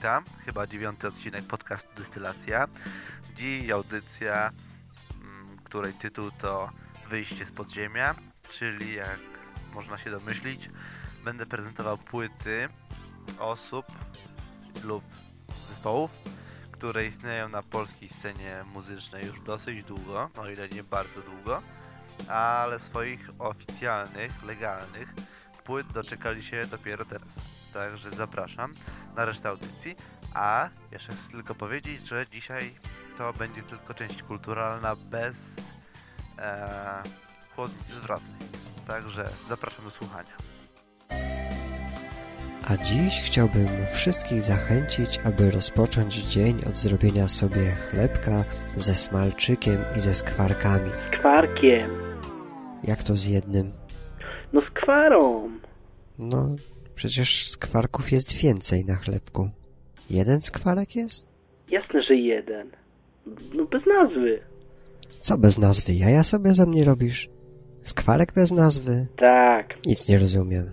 witam. Chyba dziewiąty odcinek podcastu Dystylacja. Dziś audycja, mm, której tytuł to Wyjście z podziemia, czyli jak można się domyślić, będę prezentował płyty osób lub zespołów, które istnieją na polskiej scenie muzycznej już dosyć długo, o ile nie bardzo długo, ale swoich oficjalnych, legalnych płyt doczekali się dopiero teraz. Także zapraszam na resztę audycji. A jeszcze chcę tylko powiedzieć, że dzisiaj to będzie tylko część kulturalna bez e, chłodnicy zwrotnej. Także zapraszam do słuchania. A dziś chciałbym wszystkich zachęcić, aby rozpocząć dzień od zrobienia sobie chlebka ze smalczykiem i ze skwarkami. Skwarkiem. Jak to z jednym? No skwarą. No, przecież skwarków jest więcej na chlebku. Jeden skwarek jest? Jasne, że jeden. No bez nazwy. Co bez nazwy? Jaja sobie ze mnie robisz? Skwarek bez nazwy? Tak. Nic nie rozumiem.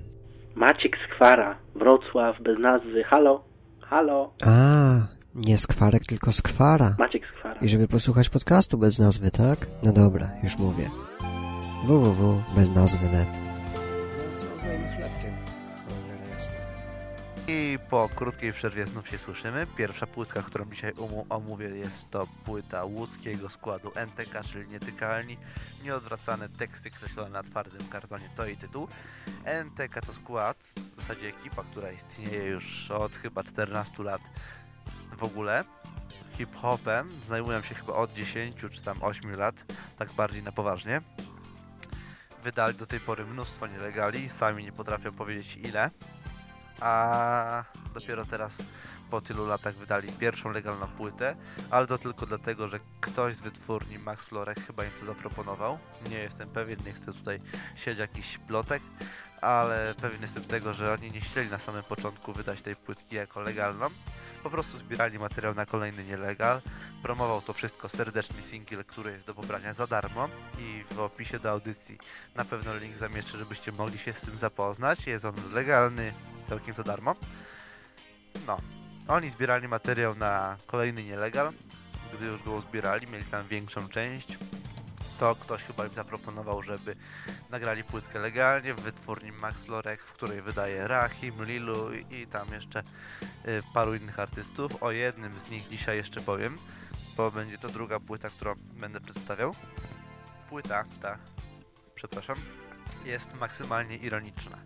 Maciek Skwara. Wrocław bez nazwy. Halo? Halo? A, nie skwarek, tylko skwara. Maciek Skwara. I żeby posłuchać podcastu bez nazwy, tak? No dobra, już mówię. www I po krótkiej przerwie znów się słyszymy. Pierwsza płytka, którą dzisiaj omówię jest to płyta łódzkiego składu NTK, czyli Nietykalni. Nieodwracane teksty kreślone na twardym kartonie, to jej tytuł. NTK to skład, w zasadzie ekipa, która istnieje już od chyba 14 lat w ogóle. Hip-hopem zajmują się chyba od 10 czy tam 8 lat, tak bardziej na poważnie. Wydali do tej pory mnóstwo nielegali, sami nie potrafią powiedzieć ile a dopiero teraz po tylu latach wydali pierwszą legalną płytę, ale to tylko dlatego, że ktoś z wytwórni Max Florek chyba im to zaproponował. Nie jestem pewien, nie chcę tutaj siedzieć jakiś plotek, ale pewien jestem tego, że oni nie chcieli na samym początku wydać tej płytki jako legalną. Po prostu zbierali materiał na kolejny nielegal. Promował to wszystko serdeczny singiel, który jest do pobrania za darmo i w opisie do audycji na pewno link zamieszczę, żebyście mogli się z tym zapoznać. Jest on legalny, całkiem to darmo. No, oni zbierali materiał na kolejny nielegal. Gdy już go zbierali, mieli tam większą część, to ktoś chyba im zaproponował, żeby nagrali płytkę legalnie w wytwórni Max Lorek, w której wydaje Rahim, Lilu i, tam jeszcze y, paru innych artystów. O jednym z nich dzisiaj jeszcze powiem, bo będzie to druga płyta, którą będę przedstawiał. Płyta ta, przepraszam, jest maksymalnie ironiczna.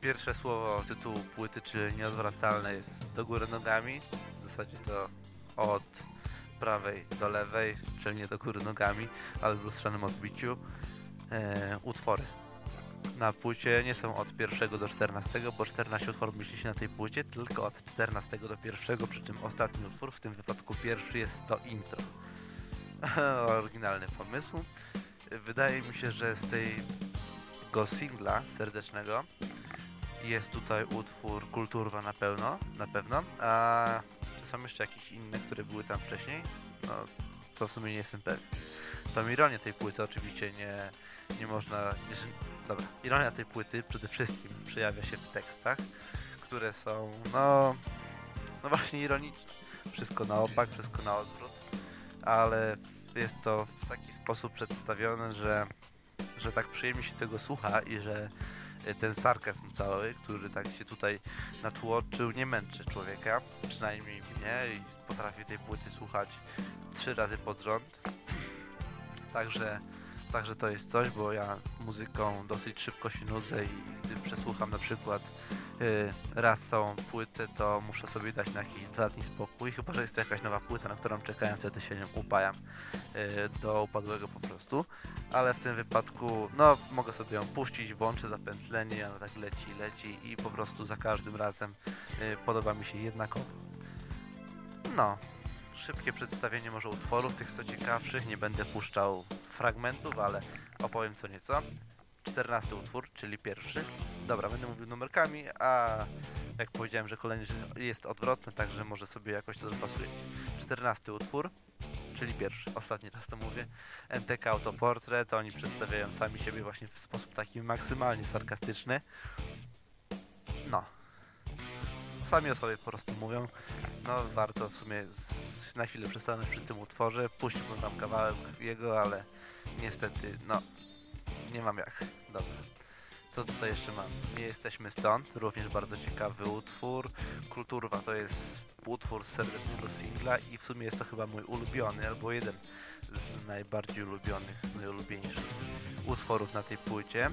Pierwsze słowo tytułu płyty, czyli nieodwracalne jest do góry nogami. W zasadzie to od prawej do lewej, czyli do góry nogami, ale w lustrzanym odbiciu. E, utwory na płycie nie są od pierwszego do 14, bo 14 utworów mieści się na tej płycie, tylko od 14 do pierwszego, przy czym ostatni utwór, w tym wypadku pierwszy jest to intro. Oryginalny pomysł. Wydaje mi się, że z tego singla serdecznego jest tutaj utwór Kulturwa na pewno, na pewno, a są jeszcze jakieś inne, które były tam wcześniej? No, to w sumie nie jestem pewien. Tą ironię tej płyty oczywiście nie, nie można... Jeżeli, dobra, ironia tej płyty przede wszystkim przejawia się w tekstach, które są, no... No właśnie ironiczne. Wszystko na opak, wszystko na odwrót, ale jest to w taki sposób przedstawione, że, że tak przyjemnie się tego słucha i że ten sarkazm cały, który tak się tutaj natłoczył, nie męczy człowieka, przynajmniej mnie i potrafię tej płyty słuchać trzy razy pod rząd. Także, także to jest coś, bo ja muzyką dosyć szybko się nudzę i gdy przesłucham na przykład y, raz całą płytę, to muszę sobie dać na jakiś dwa dni spokój, chyba że jest to jakaś nowa płyta, na którą czekałem, wtedy się nią upajam y, do upadłego po prostu ale w tym wypadku, no, mogę sobie ją puścić, włączę zapętlenie, ona tak leci, leci i po prostu za każdym razem y, podoba mi się jednakowo. No, szybkie przedstawienie może utworów, tych co ciekawszych, nie będę puszczał fragmentów, ale opowiem co nieco. 14 utwór, czyli pierwszy. Dobra, będę mówił numerkami, a jak powiedziałem, że kolejny jest odwrotny, także może sobie jakoś to zapasuję. 14 utwór, czyli pierwszy, ostatni raz to mówię. NTK Autoportret, oni przedstawiają sami siebie właśnie w sposób taki maksymalnie sarkastyczny. No. sami o sobie po prostu mówią. No warto w sumie na chwilę przystanąć przy tym utworze, puściłbym tam kawałek jego, ale niestety, no, nie mam jak. Dobrze. Co tutaj jeszcze mam? Nie jesteśmy stąd, również bardzo ciekawy utwór. Kulturwa to jest utwór z serdecznego singla i w sumie jest to chyba mój ulubiony, albo jeden z najbardziej ulubionych, z najulubieńszych utworów na tej płycie.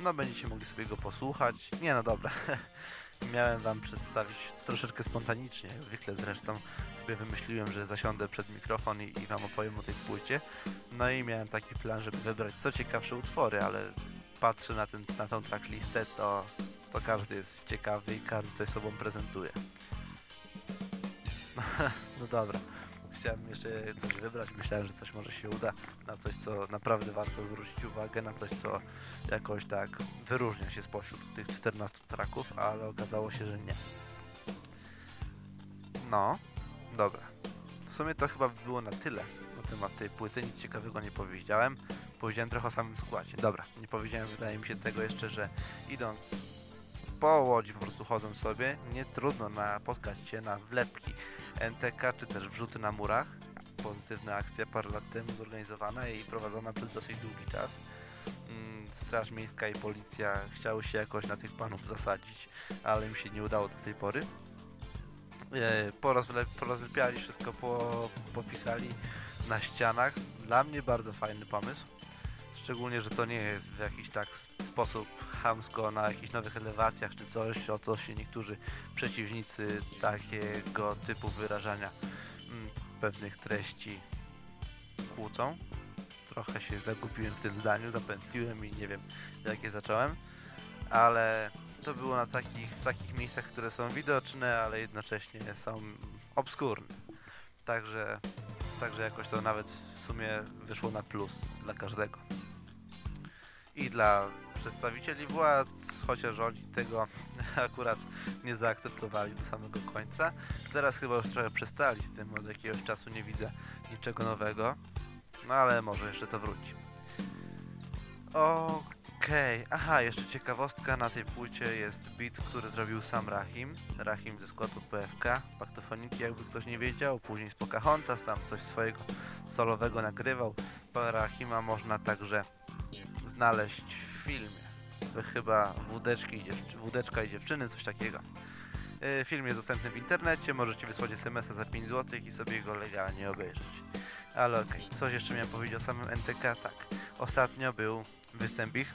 No będziecie mogli sobie go posłuchać. Nie no dobra. Miałem wam przedstawić troszeczkę spontanicznie, jak zwykle zresztą sobie wymyśliłem, że zasiądę przed mikrofon i, i wam opowiem o tej płycie. No i miałem taki plan, żeby wybrać co ciekawsze utwory, ale patrzę na, ten, na tą tracklistę, to, to każdy jest ciekawy i każdy coś sobą prezentuje. no dobra. Chciałem jeszcze coś wybrać, myślałem, że coś może się uda, na coś, co naprawdę warto zwrócić uwagę, na coś, co jakoś tak wyróżnia się spośród tych 14 traków, ale okazało się, że nie. No, dobra. W sumie to chyba by było na tyle na temat tej płyty, nic ciekawego nie powiedziałem. Powiedziałem trochę o samym składzie. Dobra, nie powiedziałem, wydaje mi się tego jeszcze, że idąc po łodzi po prostu chodzą sobie, nie trudno napotkać się na wlepki NTK, czy też wrzuty na murach. Pozytywna akcja parę lat temu zorganizowana i prowadzona przez dosyć długi czas. Mm, Straż Miejska i Policja chciały się jakoś na tych panów zasadzić, ale im się nie udało do tej pory. E, porozle- Porozlepiali wszystko, po, popisali na ścianach. Dla mnie bardzo fajny pomysł. Szczególnie, że to nie jest w jakiś tak sposób chamsko na jakichś nowych elewacjach czy coś, o co się niektórzy przeciwnicy takiego typu wyrażania mm, pewnych treści kłócą. Trochę się zagubiłem w tym zdaniu, zapętliłem i nie wiem jakie zacząłem, ale to było na takich, takich miejscach, które są widoczne, ale jednocześnie są obskurne. Także, także jakoś to nawet w sumie wyszło na plus dla każdego. I dla przedstawicieli władz, chociaż oni tego akurat nie zaakceptowali do samego końca. Teraz chyba już trochę przestali z tym, od jakiegoś czasu nie widzę niczego nowego. No ale może jeszcze to wróci. Okej, aha, jeszcze ciekawostka, na tej płycie jest beat, który zrobił sam Rahim. Rahim ze składu PFK, Paktofoniki, jakby ktoś nie wiedział, później z Pocahontas, tam coś swojego solowego nagrywał. Rahima można także znaleźć w filmie. Chyba Wódeczki Wódeczka i dziewczyny, coś takiego. Yy, Film jest dostępny w internecie, możecie wysłać SMS-a za 5 zł i sobie go legalnie obejrzeć. Ale okej, coś jeszcze miałem powiedzieć o samym NTK, tak. Ostatnio był występ ich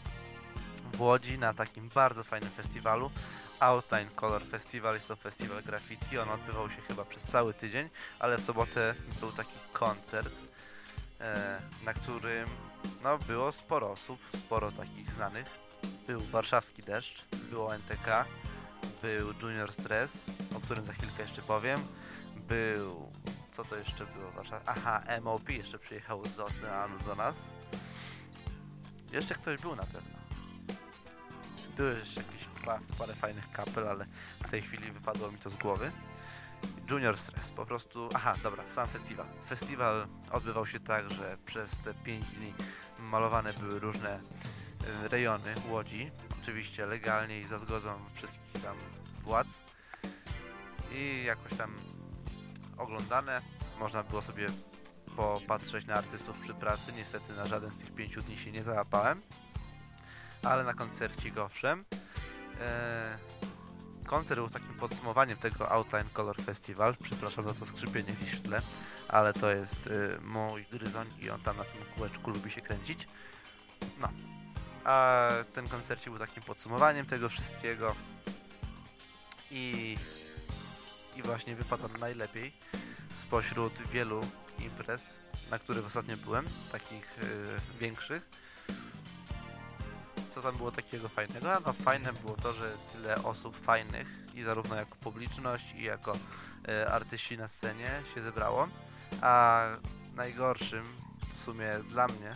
w Łodzi na takim bardzo fajnym festiwalu. Outline Color Festival, jest to festiwal graffiti, on odbywał się chyba przez cały tydzień, ale w sobotę był taki koncert, e, na którym no, było sporo osób, sporo takich znanych. Był Warszawski Deszcz, było NTK, był Junior Stress, o którym za chwilkę jeszcze powiem. Był... co to jeszcze było? Warszaw... Aha, MOP jeszcze przyjechał z oceanu do nas. Jeszcze ktoś był na pewno. Były jeszcze jakieś pa- parę fajnych kapel, ale w tej chwili wypadło mi to z głowy. Junior Stress, po prostu... Aha, dobra, sam festiwal. Festiwal odbywał się tak, że przez te 5 dni malowane były różne y, rejony Łodzi, oczywiście legalnie i za zgodą wszystkich tam władz i jakoś tam oglądane, można było sobie popatrzeć na artystów przy pracy, niestety na żaden z tych pięciu dni się nie załapałem, ale na koncercik owszem. E, koncert był takim podsumowaniem tego Outline Color Festival, przepraszam za to skrzypienie w tle, ale to jest y, mój gryzoń i on tam na tym kółeczku lubi się kręcić. No. A ten koncercik był takim podsumowaniem tego wszystkiego i, i właśnie wypadł on najlepiej spośród wielu imprez, na których ostatnio byłem, takich y, większych. Tam było takiego fajnego? A no fajne było to, że tyle osób fajnych i zarówno jako publiczność i jako y, artyści na scenie się zebrało. A najgorszym w sumie dla mnie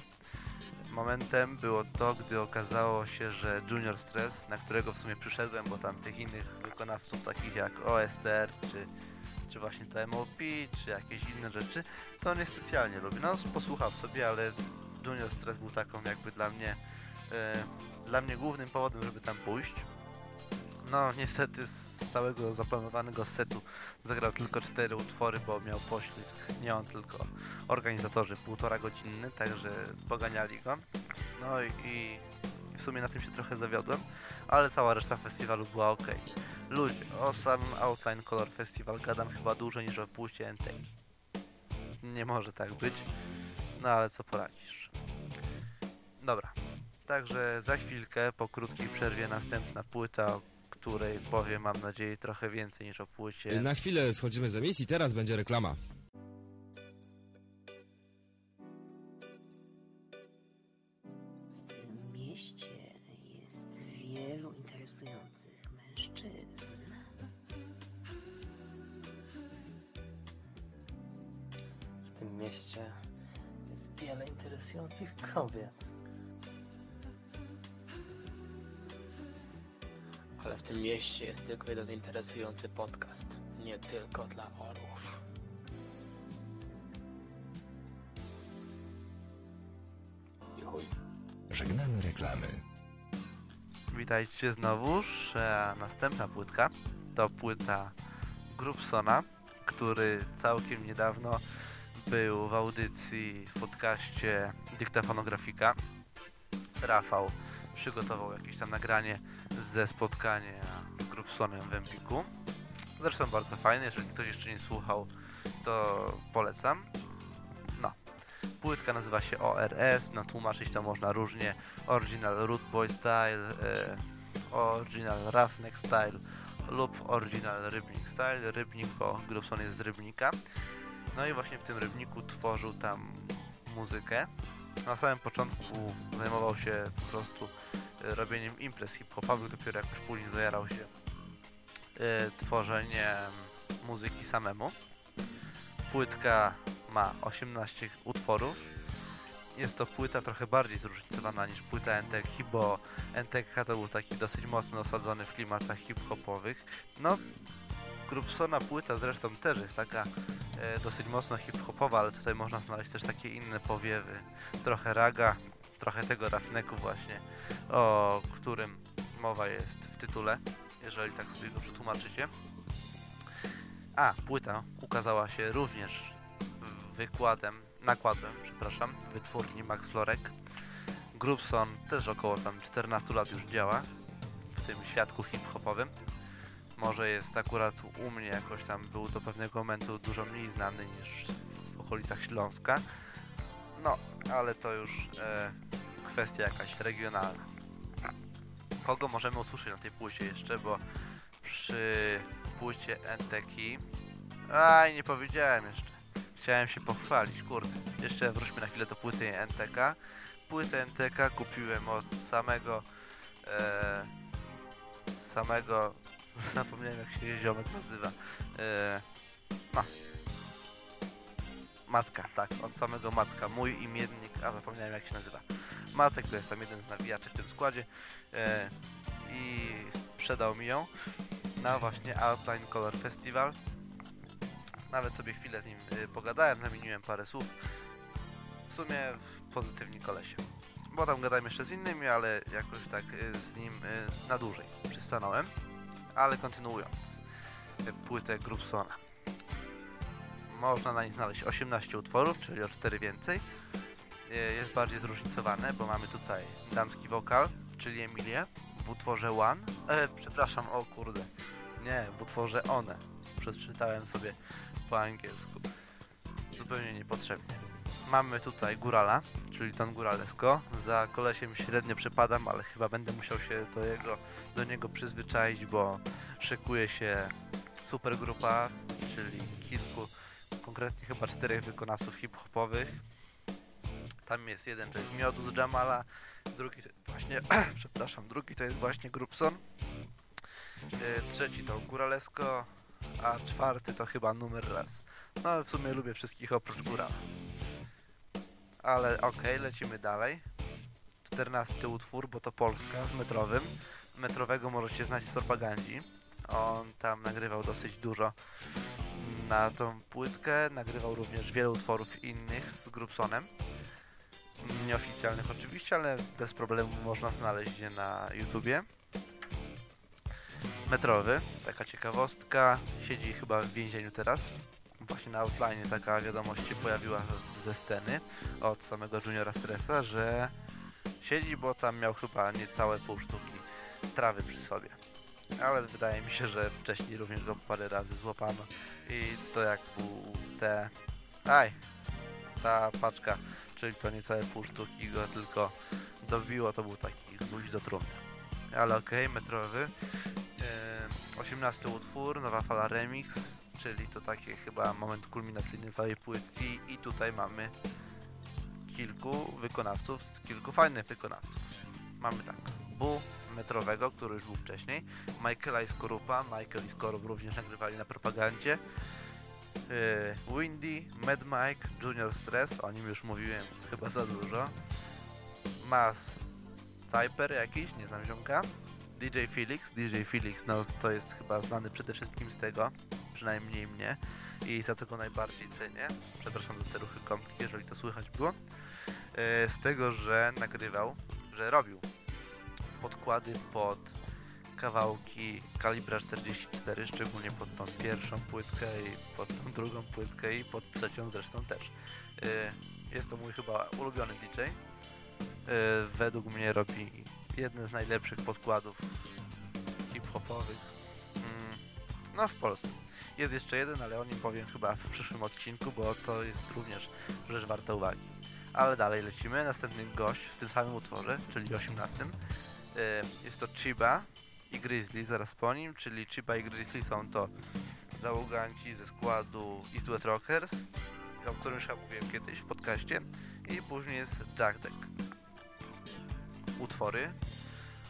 momentem było to, gdy okazało się, że Junior Stress, na którego w sumie przyszedłem, bo tam tych innych wykonawców takich jak OSTR, czy, czy właśnie to MOP, czy jakieś inne rzeczy, to on nie specjalnie lubi. No posłuchał sobie, ale Junior Stress był taką jakby dla mnie e, dla mnie głównym powodem, żeby tam pójść. No niestety całego zaplanowanego setu zagrał tylko cztery utwory, bo miał poślizg. Nie on, tylko organizatorzy półtora godzinny, także poganiali go. No i, i w sumie na tym się trochę zawiodłem, ale cała reszta festiwalu była ok. Ludzie, o samym Outline Color Festival gadam chyba dłużej niż o pójście NT. Nie może tak być, no ale co poradzisz. Dobra, także za chwilkę, po krótkiej przerwie, następna płyta, o której powiem, mam nadzieję, trochę więcej niż o płycie. Na chwilę schodzimy z emisji, teraz będzie reklama. W tym mieście jest wielu interesujących mężczyzn. W tym mieście jest wiele interesujących kobiet. W tym mieście jest tylko jeden interesujący podcast. Nie tylko dla orłów. I chuj. Żegnamy reklamy. Witajcie znowuż, a następna płytka to płyta Grubsona, który całkiem niedawno był w audycji w podcaście Dyktafonografika. Rafał przygotował jakieś tam nagranie ze spotkania z Grubsonem w Empiku. Zresztą bardzo fajne, jeżeli ktoś jeszcze nie słuchał, to polecam. No. Płytka nazywa się ORS, no tłumaczyć to można różnie. Original Root Boy Style, e, Original Roughneck Style lub Original Rybnik Style. Rybnik, bo Grubson jest z Rybnika. No i właśnie w tym Rybniku tworzył tam muzykę. Na samym początku zajmował się po prostu robieniem imprez hip-hopowych, dopiero jakoś później zajarał się e, tworzeniem muzyki samemu. Płytka ma 18 utworów. Jest to płyta trochę bardziej zróżnicowana niż płyta NTK, bo NTK to był taki dosyć mocno osadzony w klimatach hip-hopowych. No, Grubsona płyta zresztą też jest taka e, dosyć mocno hip-hopowa, ale tutaj można znaleźć też takie inne powiewy. Trochę raga, trochę tego rafneku właśnie, o którym mowa jest w tytule, jeżeli tak sobie go przetłumaczycie. A, płyta ukazała się również wykładem, nakładem, przepraszam, wytwórni Max Florek. Grubson też około tam 14 lat już działa w tym świadku hip-hopowym. Może jest akurat u mnie jakoś tam był do pewnego momentu dużo mniej znany niż w okolicach Śląska. No, ale to już e, kwestia jakaś regionalna. Kogo możemy usłyszeć na tej płycie jeszcze, bo przy płycie NTK... Aj, nie powiedziałem jeszcze. Chciałem się pochwalić, kurde. Jeszcze wróćmy na chwilę do płyty NTK. Płytę NTK kupiłem od samego... E, samego... Zapomniałem jak się ziomek nazywa. E, no. Matka, tak, od samego Matka. Mój imiennik, a zapomniałem jak się nazywa. Matek to jest tam jeden z nawijaczy w tym składzie. E, I sprzedał mi ją na właśnie Outline Color Festival. Nawet sobie chwilę z nim y, pogadałem, zamieniłem parę słów. W sumie pozytywni kolesie. Bo tam gadałem jeszcze z innymi, ale jakoś tak y, z nim y, na dłużej przystanąłem. Ale kontynuując. y, Płytę Grubsona. Można na niej znaleźć 18 utworów, czyli o 4 więcej. Y, Jest bardziej zróżnicowane, bo mamy tutaj damski wokal, czyli Emilię w utworze One. E, przepraszam, o kurde. Nie, w utworze One. Przeczytałem sobie po angielsku. Zupełnie niepotrzebnie. Mamy tutaj Górala, czyli Don Góralesko. Za kolesiem średnio przepadam, ale chyba będę musiał się do, jego, do niego przyzwyczaić, bo szykuje się super grupa, czyli kilku, konkretnie chyba czterech wykonawców hip-hopowych. Tam jest jeden, to jest Miodu z Jamala, drugi właśnie, przepraszam, drugi to jest właśnie Grubson, yy, trzeci to Góralesko, a czwarty to chyba numer raz. No w sumie lubię wszystkich oprócz Górala. Ale okej, lecimy dalej. 14 utwór, bo to Polska z metrowym. Metrowego możecie znać z propagandzi. On tam nagrywał dosyć dużo na tą płytkę. Nagrywał również wiele utworów innych z Grubsonem. Nieoficjalnych oczywiście, ale bez problemu można znaleźć je na YouTubie. Metrowy, taka ciekawostka, siedzi chyba w więzieniu teraz. Właśnie na outline taka wiadomość się pojawiła ze sceny od samego Juniora Stressa, że siedzi, bo tam miał chyba niecałe pół sztuki trawy przy sobie. Ale wydaje mi się, że wcześniej również go parę razy złapano i to jak był te... Aj! Ta paczka, czyli to niecałe pół sztuki go tylko dobiło, to był taki gwóźdź do trumny. Ale okej, metrowy. Yy, 18 utwór, nowa fala remix, czyli to taki chyba moment kulminacyjny całej płytki i tutaj mamy kilku wykonawców, kilku fajnych wykonawców. Mamy tak, Bu metrowego, który już był wcześniej, Michaela i Skorupa, Michael i Skorup również nagrywali na propagandzie, yy, Windy, Mad Mike, Junior Stress, o nim już mówiłem chyba za dużo, Mas Cyper jakiś, nie znam ziomka, DJ Felix, DJ Felix, no to jest chyba znany przede wszystkim z tego, przynajmniej mnie. I za to go najbardziej cenię, przepraszam za te ruchy kąpki, jeżeli to słychać było, yy, z tego, że nagrywał, że robił podkłady pod kawałki kalibra 44, szczególnie pod tą pierwszą płytkę i pod tą drugą płytkę i pod trzecią zresztą też. Yy, Jest to mój chyba ulubiony DJ. Yy, Według mnie robi jedne z najlepszych podkładów hip-hopowych mm, no w Polsce. Jest jeszcze jeden, ale o nim powiem chyba w przyszłym odcinku, bo to jest również rzecz warta uwagi. Ale dalej lecimy. Następny gość w tym samym utworze, czyli 18. Jest to Chiba i Grizzly zaraz po nim, czyli Chiba i Grizzly są to załoganci ze składu East West Rockers, o którym już mówiłem kiedyś w podcaście i później jest Jack Deck. Utwory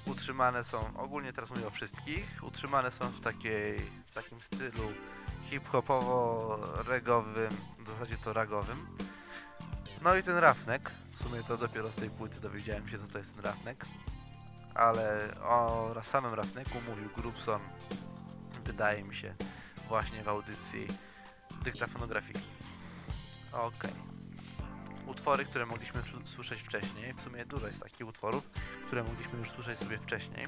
utrzymane są, ogólnie teraz mówię o wszystkich, utrzymane są w takiej, w takim stylu hip-hopowo-regowym, w zasadzie to ragowym. No i ten rafnek, w sumie to dopiero z tej płyty dowiedziałem się co to jest ten rafnek, ale o samym rafneku mówił Grubson, wydaje mi się, właśnie w audycji dyktafonografiki. Okej. Utwory, które mogliśmy słyszeć wcześniej, w sumie dużo jest takich utworów, które mogliśmy już słyszeć sobie wcześniej.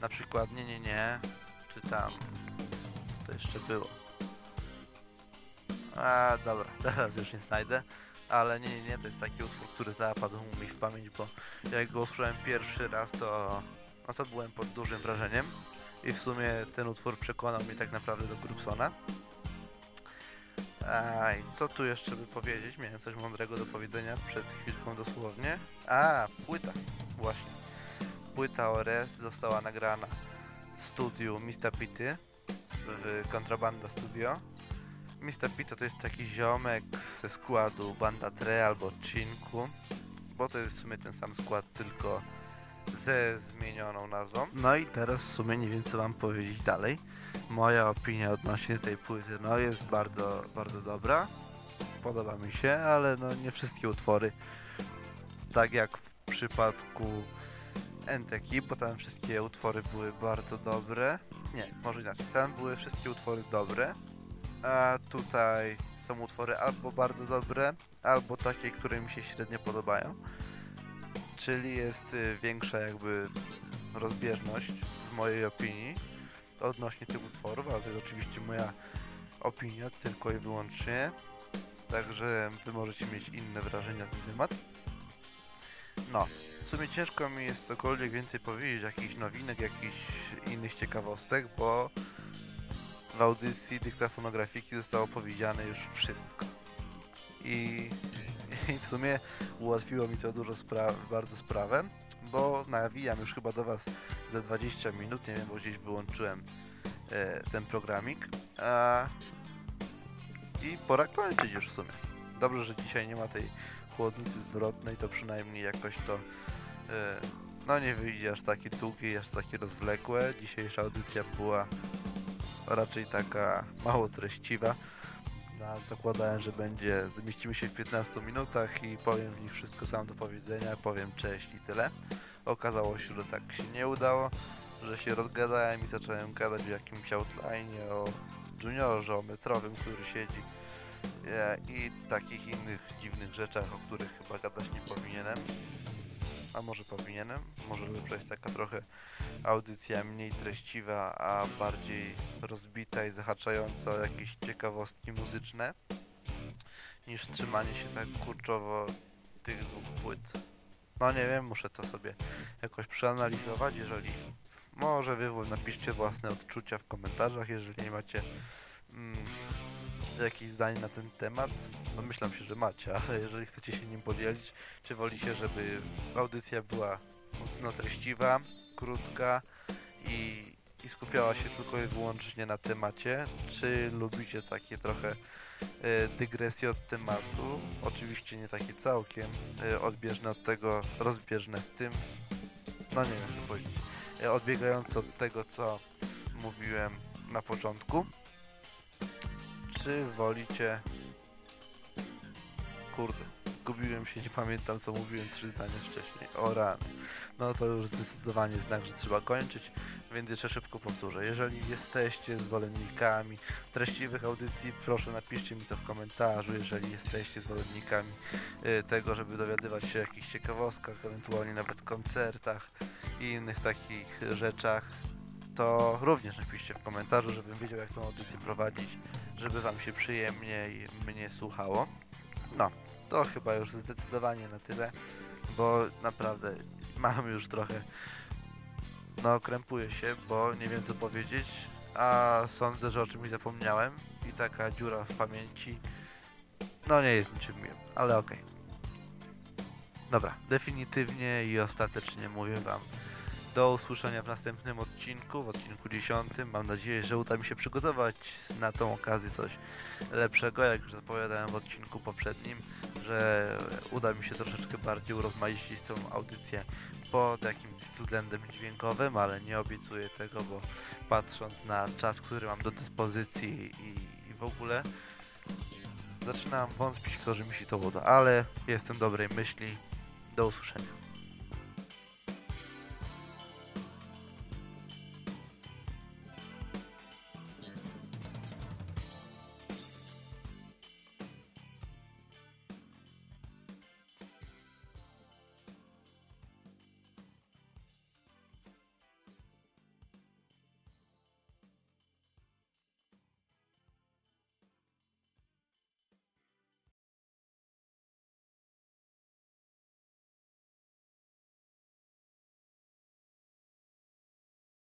Na przykład Nie, nie, nie, czy tam, co to jeszcze było? A, dobra, teraz już nie znajdę, ale nie, nie, nie, to jest taki utwór, który zapadł mi w pamięć, bo jak go usłyszałem pierwszy raz, to, no to byłem pod dużym wrażeniem i w sumie ten utwór przekonał mnie tak naprawdę do Grubsona. A, i co tu jeszcze by powiedzieć? Miałem coś mądrego do powiedzenia przed chwilką dosłownie. A, płyta. Właśnie. Płyta ORS została nagrana w studiu Mista Pity w Kontrabanda Studio. Mista Pita to jest taki ziomek ze składu Banda Tre albo Chinku, bo to jest w sumie ten sam skład, tylko ze zmienioną nazwą. No i teraz w sumie nie wiem co mam powiedzieć dalej. Moja opinia odnośnie tej płyty no jest bardzo, bardzo dobra. Podoba mi się, ale no nie wszystkie utwory. Tak jak w przypadku Enteki, bo tam wszystkie utwory były bardzo dobre. Nie, może inaczej. Tam były wszystkie utwory dobre, a tutaj są utwory albo bardzo dobre, albo takie, które mi się średnio podobają. Czyli jest y, większa jakby rozbieżność w mojej opinii odnośnie tych utworów, ale to jest oczywiście moja opinia tylko i wyłącznie. Także wy możecie mieć inne wrażenia na ten temat. No, w sumie ciężko mi jest cokolwiek więcej powiedzieć, jakichś nowinek, jakichś innych ciekawostek, bo w audycji dyktafonografiki zostało powiedziane już wszystko. I, I w sumie ułatwiło mi to dużo spra bardzo sprawę, bo nawijam już chyba do Was za 20 minut, nie wiem, bo gdzieś wyłączyłem e, ten programik. A, I pora kończyć już w sumie. Dobrze, że dzisiaj nie ma tej chłodnicy zwrotnej, to przynajmniej jakoś to e, no nie wyjdzie aż takie długie aż takie rozwlekłe. Dzisiejsza audycja była raczej taka mało treściwa. No, zakładałem, że będzie, zmieścimy się w 15 minutach i powiem w nich wszystko mam do powiedzenia, powiem cześć i tyle. Okazało się, że tak się nie udało, że się rozgadałem i zacząłem gadać o jakimś outline, o juniorze, o metrowym, który siedzi e, i takich innych dziwnych rzeczach, o których chyba gadać nie powinienem. A może powinienem. Może lepsza jest taka trochę audycja mniej treściwa, a bardziej rozbita i zahaczająca o jakieś ciekawostki muzyczne, niż trzymanie się tak kurczowo tych dwóch płyt. No nie wiem, muszę to sobie jakoś przeanalizować, jeżeli może wy napiszcie własne odczucia w komentarzach, jeżeli nie macie mm, jakieś zdań na ten temat. Domyślam się, że macie, ale jeżeli chcecie się nim podzielić, czy wolicie, żeby audycja była mocno treściwa, krótka i, i skupiała się tylko i wyłącznie na temacie, czy lubicie takie trochę e, dygresje od tematu, oczywiście nie takie całkiem e, odbieżne od tego, rozbieżne z tym, no nie wiem co powiedzieć, e, odbiegające od tego, co mówiłem na początku. Czy wolicie... Kurde, zgubiłem się, nie pamiętam co mówiłem trzy zdania wcześniej. O rany. No to już zdecydowanie znak, że trzeba kończyć, więc jeszcze szybko powtórzę. Jeżeli jesteście zwolennikami treściwych audycji, proszę napiszcie mi to w komentarzu. Jeżeli jesteście zwolennikami y, tego, żeby dowiadywać się o jakichś ciekawostkach, ewentualnie nawet koncertach i innych takich rzeczach, to również napiszcie w komentarzu, żebym wiedział jak tą audycję prowadzić, żeby wam się przyjemnie i mnie słuchało. No, to chyba już zdecydowanie na tyle, bo naprawdę mam już trochę no krępuję się, bo nie wiem co powiedzieć, a sądzę, że o czymś zapomniałem i taka dziura w pamięci no nie jest niczym miłym, ale okej. Dobra, definitywnie i ostatecznie mówię wam do usłyszenia w następnym odcinku, w odcinku 10. Mam nadzieję, że uda mi się przygotować na tą okazję coś lepszego, jak już zapowiadałem w odcinku poprzednim, że uda mi się troszeczkę bardziej urozmaicić tą audycję pod jakimś względem dźwiękowym, ale nie obiecuję tego, bo patrząc na czas, który mam do dyspozycji i, i w ogóle zaczynam wątpić w to, że mi się to uda, ale jestem dobrej myśli. Do usłyszenia.